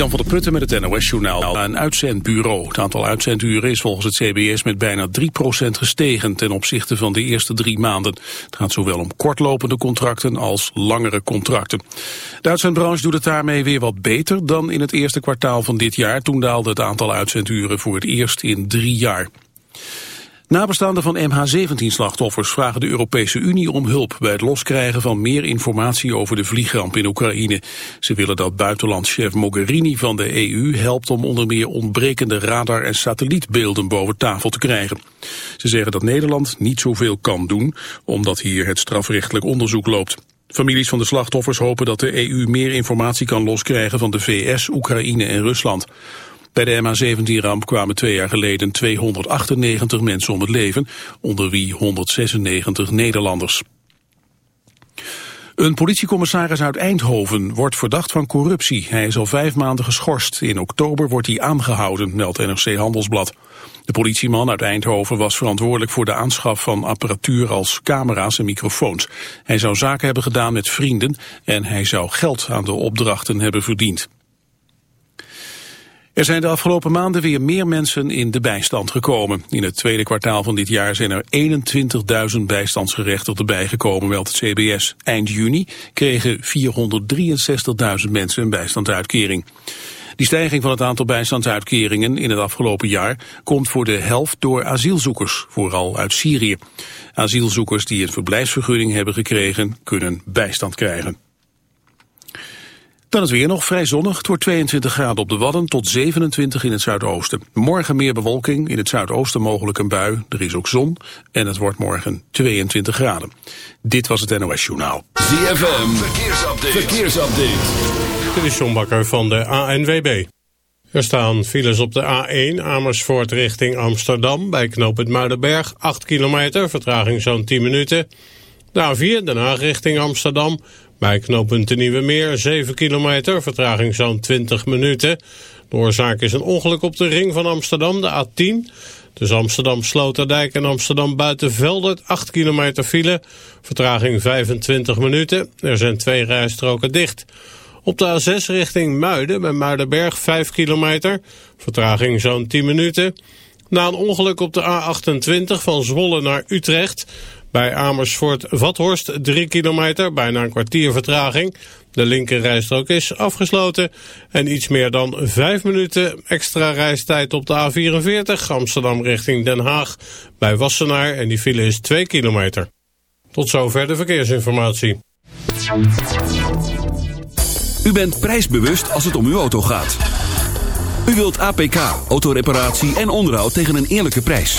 Jan van der Putten met het NOS-journaal. Een uitzendbureau. Het aantal uitzenduren is volgens het CBS met bijna 3% gestegen ten opzichte van de eerste drie maanden. Het gaat zowel om kortlopende contracten als langere contracten. De uitzendbranche doet het daarmee weer wat beter dan in het eerste kwartaal van dit jaar. Toen daalde het aantal uitzenduren voor het eerst in drie jaar. Nabestaanden van MH17-slachtoffers vragen de Europese Unie om hulp bij het loskrijgen van meer informatie over de vliegramp in Oekraïne. Ze willen dat buitenlandchef Mogherini van de EU helpt om onder meer ontbrekende radar- en satellietbeelden boven tafel te krijgen. Ze zeggen dat Nederland niet zoveel kan doen, omdat hier het strafrechtelijk onderzoek loopt. Families van de slachtoffers hopen dat de EU meer informatie kan loskrijgen van de VS, Oekraïne en Rusland. Bij de MH17-ramp kwamen twee jaar geleden 298 mensen om het leven, onder wie 196 Nederlanders. Een politiecommissaris uit Eindhoven wordt verdacht van corruptie. Hij is al vijf maanden geschorst. In oktober wordt hij aangehouden, meldt NRC Handelsblad. De politieman uit Eindhoven was verantwoordelijk voor de aanschaf van apparatuur als camera's en microfoons. Hij zou zaken hebben gedaan met vrienden en hij zou geld aan de opdrachten hebben verdiend. Er zijn de afgelopen maanden weer meer mensen in de bijstand gekomen. In het tweede kwartaal van dit jaar zijn er 21.000 bijstandsgerechtigden bijgekomen, meldt het CBS. Eind juni kregen 463.000 mensen een bijstandsuitkering. Die stijging van het aantal bijstandsuitkeringen in het afgelopen jaar komt voor de helft door asielzoekers, vooral uit Syrië. Asielzoekers die een verblijfsvergunning hebben gekregen, kunnen bijstand krijgen. Dan het weer nog vrij zonnig. Het wordt 22 graden op de Wadden tot 27 in het zuidoosten. Morgen meer bewolking, in het zuidoosten mogelijk een bui. Er is ook zon en het wordt morgen 22 graden. Dit was het NOS Journaal. ZFM, verkeersupdate. verkeersupdate. Dit is John Bakker van de ANWB. Er staan files op de A1 Amersfoort richting Amsterdam... bij knooppunt Muidenberg, 8 kilometer, vertraging zo'n 10 minuten... De A4 Den Haag richting Amsterdam bij knooppunt de Nieuwe Meer, 7 kilometer, vertraging zo'n 20 minuten. De oorzaak is een ongeluk op de ring van Amsterdam, de A10. Dus Amsterdam Sloterdijk en Amsterdam Buitenveldert, 8 kilometer file. Vertraging 25 minuten. Er zijn twee rijstroken dicht. Op de A6 richting Muiden, bij Muidenberg, 5 kilometer. Vertraging zo'n 10 minuten. Na een ongeluk op de A28 van Zwolle naar Utrecht... Bij Amersfoort-Vathorst 3 kilometer, bijna een kwartier vertraging. De linkerrijstrook is afgesloten. En iets meer dan 5 minuten extra reistijd op de A44 Amsterdam richting Den Haag. Bij Wassenaar en die file is 2 kilometer. Tot zover de verkeersinformatie. U bent prijsbewust als het om uw auto gaat. U wilt APK, autoreparatie en onderhoud tegen een eerlijke prijs.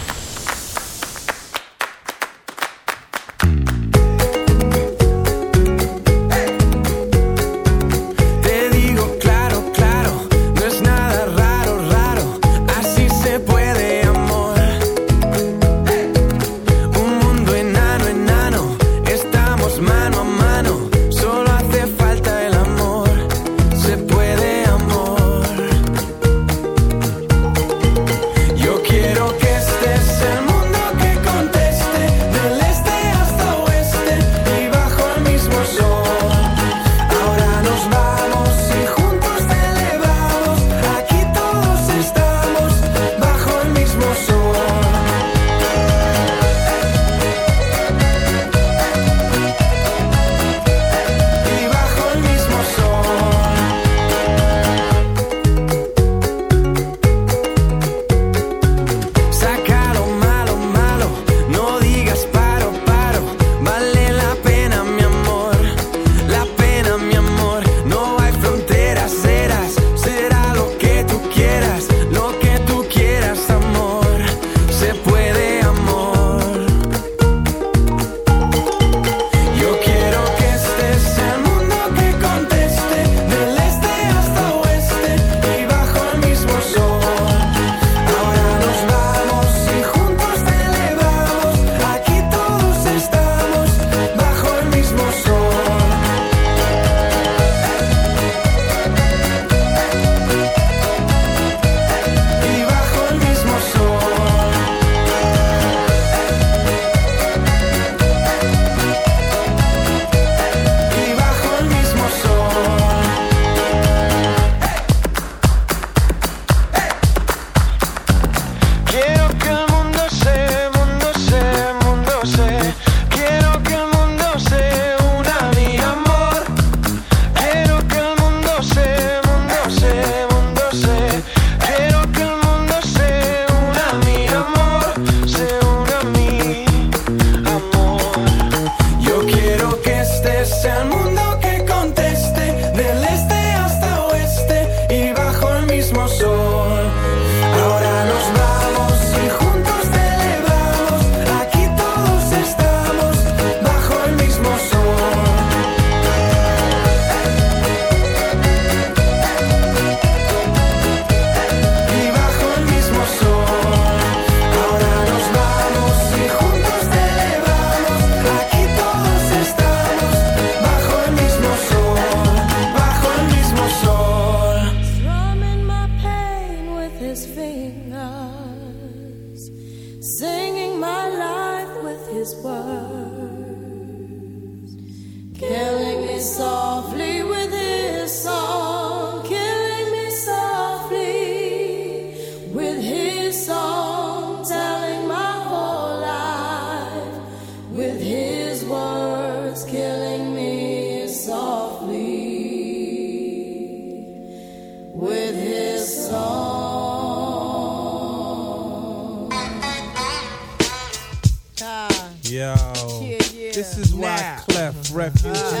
refuge. Ah.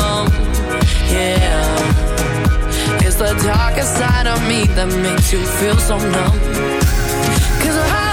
inside of me that makes you feel so numb. Cause I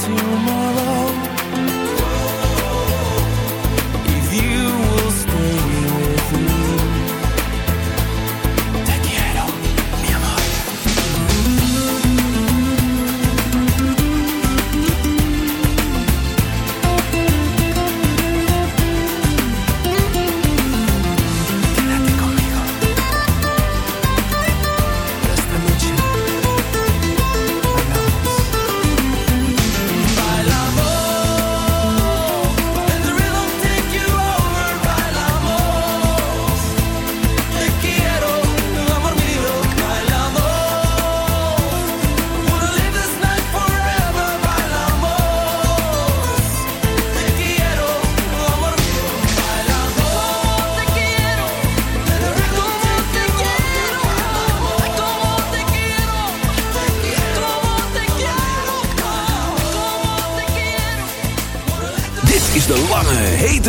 tomorrow.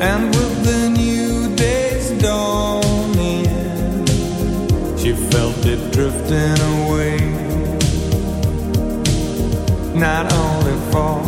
And with the new day's dawning, she felt it drifting away. Not only for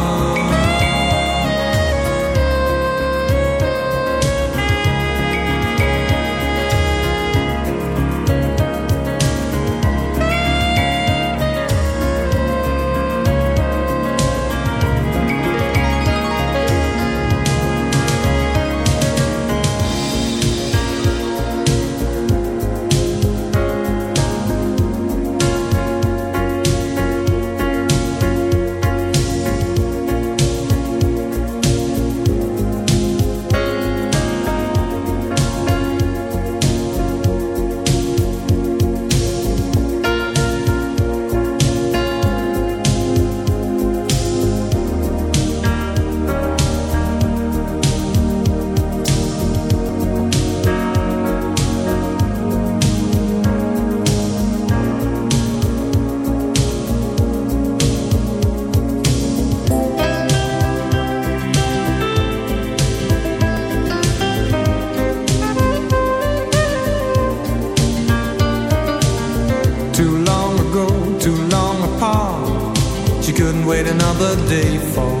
Another day for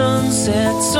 Sunset.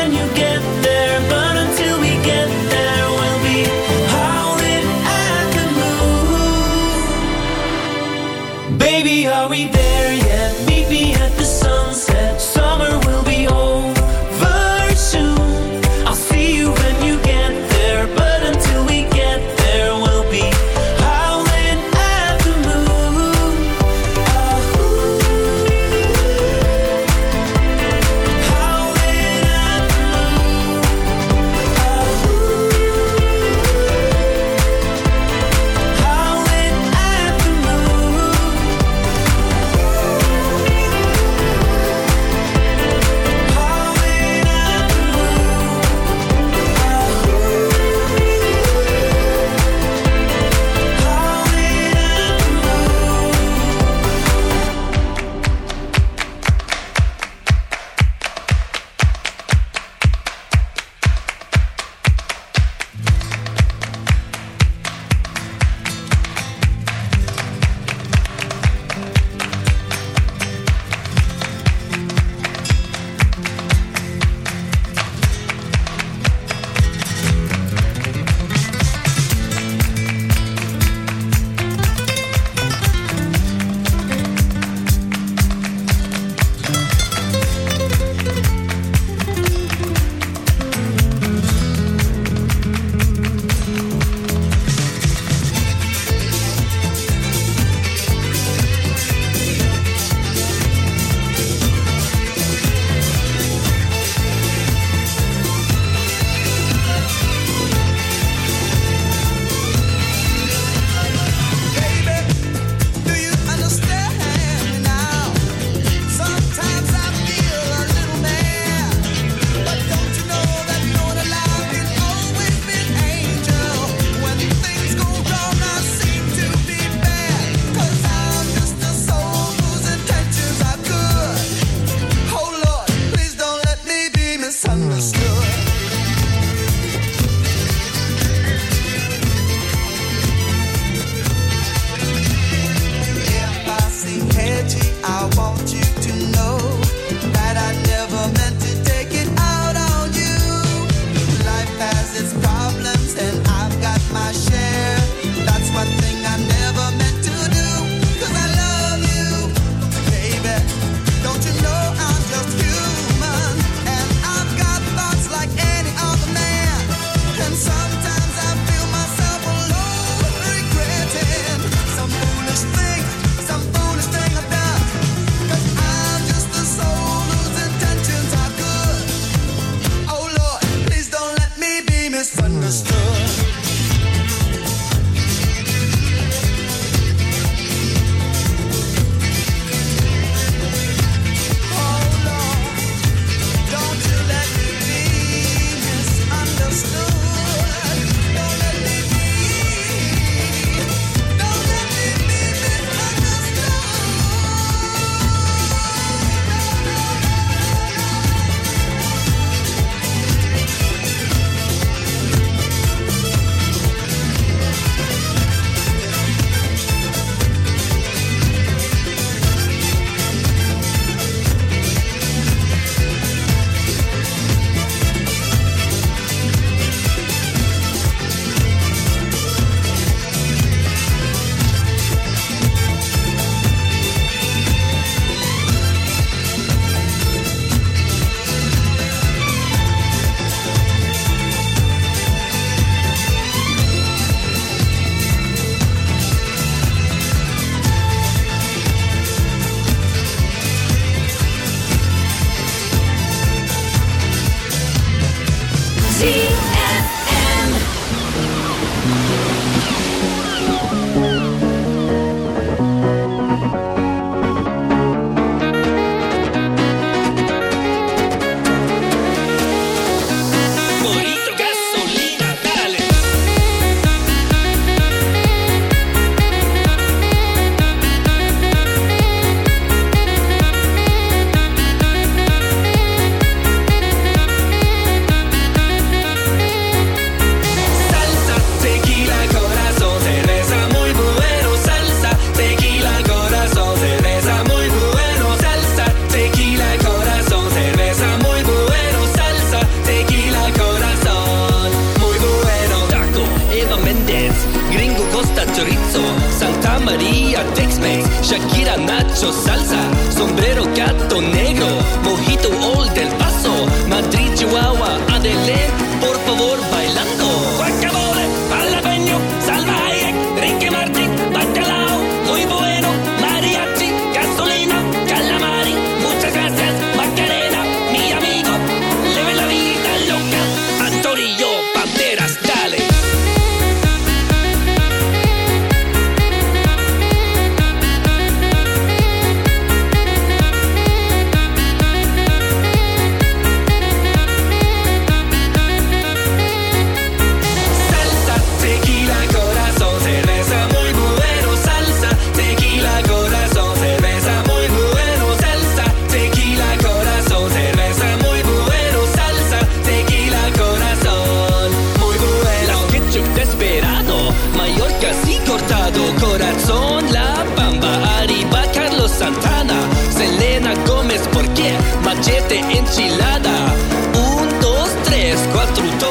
cortado corazón La Bamba, Arriba, Carlos Santana Selena Gómez, ¿por qué? Machete, enchilada Un, dos, tres, cuatro, dos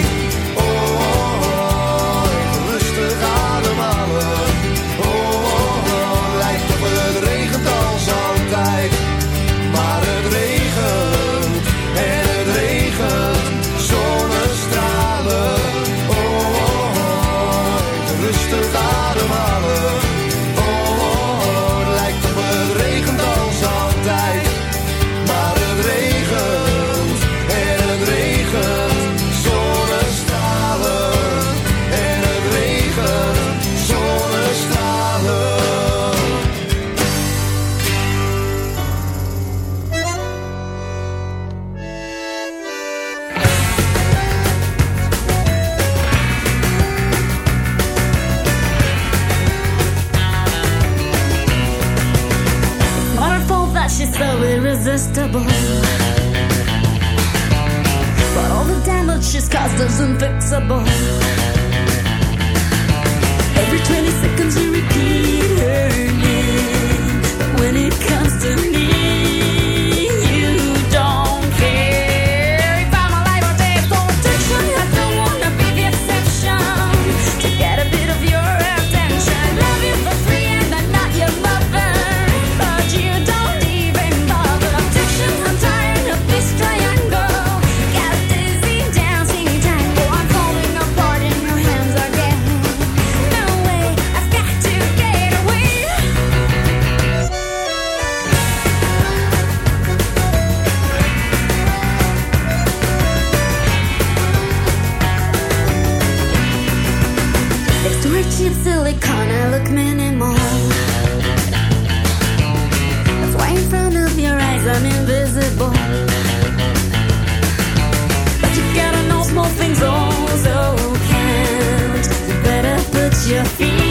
dia fim.